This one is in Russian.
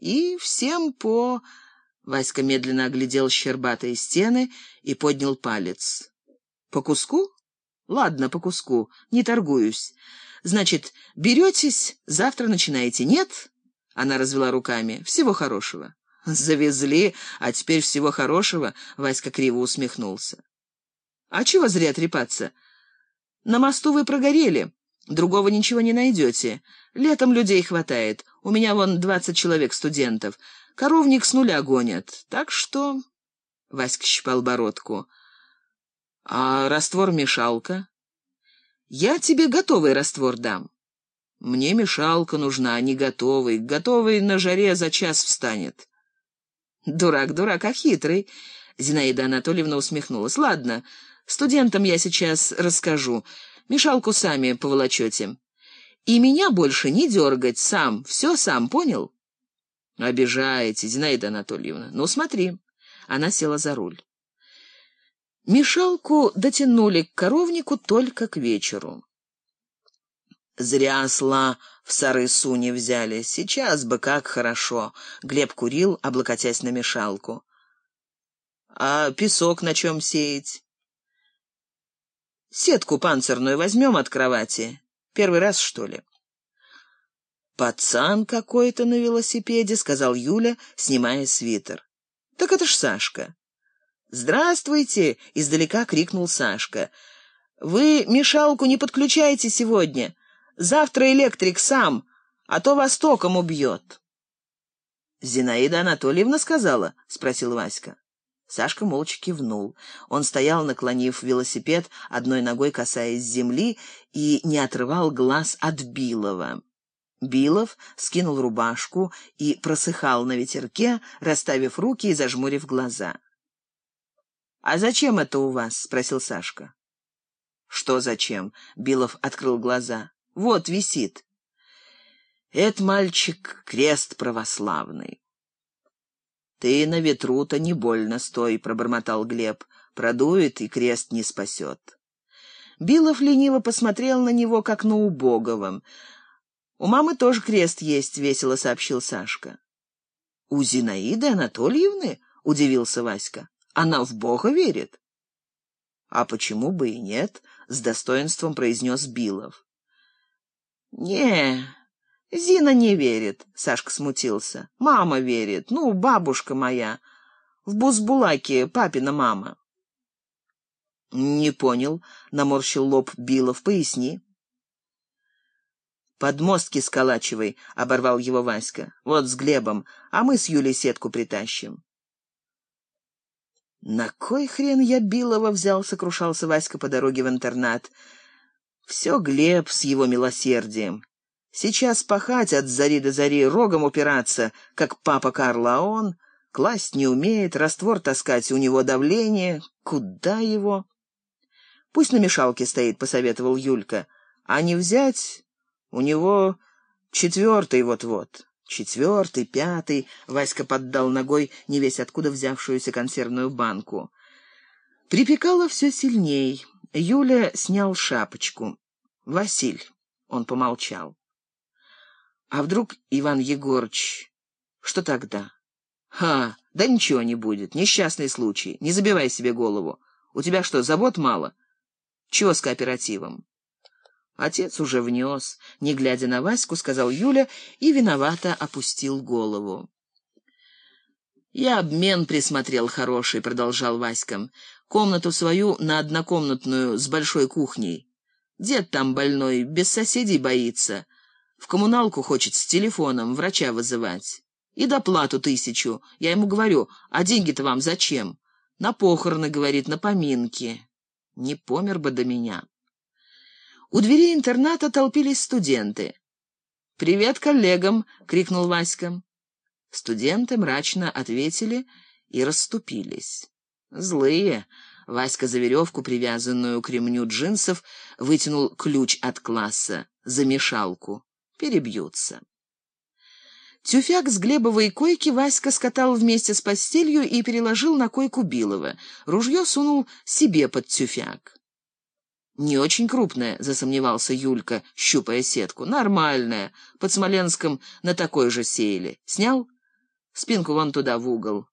И всем по... Васька медленно оглядел щербатые стены и поднял палец. По куску? Ладно, по куску, не торгуюсь. Значит, беретесь, завтра начинаете, нет? Она развела руками. Всего хорошего. Завезли, а теперь всего хорошего, Васька криво усмехнулся. А чего зря трепаться? На мосту вы прогорели. Другого ничего не найдете. Летом людей хватает. У меня вон двадцать человек студентов. Коровник с нуля гонят. Так что...» Васька щипал бородку. «А раствор-мешалка?» «Я тебе готовый раствор дам». «Мне мешалка нужна, а не готовый. Готовый на жаре за час встанет». «Дурак, дурак, а хитрый!» Зинаида Анатольевна усмехнулась. «Ладно, студентам я сейчас расскажу. Мешалку сами поволочете. И меня больше не дергать, сам, все сам, понял? Обижаете, Зинаида Анатольевна. Ну, смотри. Она села за руль. Мешалку дотянули к коровнику только к вечеру. Зря осла в сары-су не взяли. Сейчас бы как хорошо. Глеб курил, облокотясь на мешалку. А песок на чем сеять? Сетку панцирную возьмем от кровати. Первый раз, что ли? «Пацан какой-то на велосипеде», — сказал Юля, снимая свитер. «Так это ж Сашка». «Здравствуйте!» — издалека крикнул Сашка. «Вы мешалку не подключаете сегодня. Завтра электрик сам, а то вас током убьет». «Зинаида Анатольевна сказала?» — спросил Васька. Сашка молча кивнул. Он стоял, наклонив велосипед, одной ногой касаясь земли, и не отрывал глаз от Билова. Билов скинул рубашку и просыхал на ветерке, расставив руки и зажмурив глаза. «А зачем это у вас?» — спросил Сашка. «Что зачем?» — Билов открыл глаза. «Вот висит». «Это мальчик крест православный». «Ты на ветру-то не больно стой», — пробормотал Глеб. «Продует, и крест не спасет». Билов лениво посмотрел на него, как на убогого. «У мамы тоже крест есть», — весело сообщил Сашка. «У Зинаиды Анатольевны?» — удивился Васька. «Она в Бога верит». «А почему бы и нет?» — с достоинством произнес Билов. «Не, «Зина не верит», — Сашка смутился. «Мама верит. Ну, бабушка моя. В Бузбулаке папина мама». «Не понял», — наморщил лоб Билов. «Поясни». «Подмостки сколачивай», — оборвал его Васька. «Вот с Глебом, а мы с Юлей сетку притащим». «На кой хрен я Билова взял?» — сокрушался Васька по дороге в интернат. «Все Глеб с его милосердием. Сейчас пахать от зари до зари, рогом упираться, как папа Карло, а он класть не умеет, раствор таскать, у него давление. Куда его? Пусть на мешалке стоит, посоветовал Юлька. А не взять? У него четвертый вот-вот. Четвертый, пятый. Васька поддал ногой не весь откуда взявшуюся консервную банку. Припекало все сильней. Юля снял шапочку. «Василь», — он помолчал. А вдруг Иван Егорыч... Что тогда? Ха, да ничего не будет. Несчастный случай. Не забивай себе голову. У тебя что, забот мало? Чего с кооперативом? Отец уже внес. Не глядя на Ваську, сказал Юля и виновато опустил голову. «Я обмен присмотрел хороший», — продолжал Васька. «Комнату свою на однокомнатную с большой кухней. Дед там больной, без соседей боится. В коммуналку хочет с телефоном врача вызывать. И доплату тысячу. Я ему говорю, а деньги-то вам зачем? На похороны, говорит, на поминки. Не помер бы до меня. У дверей интерната толпились студенты. «Привет коллегам!» — крикнул Васька. Студенты мрачно ответили и расступились. Злые. Васька за веревку, привязанную к ремню джинсов, вытянул ключ от класса, замешалку перебьются. Тюфяк с Глебовой койки Васька скатал вместе с постелью и переложил на койку Билова. Ружье сунул себе под тюфяк. «Не очень крупная», — засомневался Юлька, щупая сетку. «Нормальная. Под Смоленском на такой же сеяли. Снял?» Спинку вон туда, в угол.